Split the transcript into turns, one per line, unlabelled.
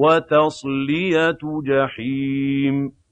وَتَصْلِيَةُ جَحِيمٍ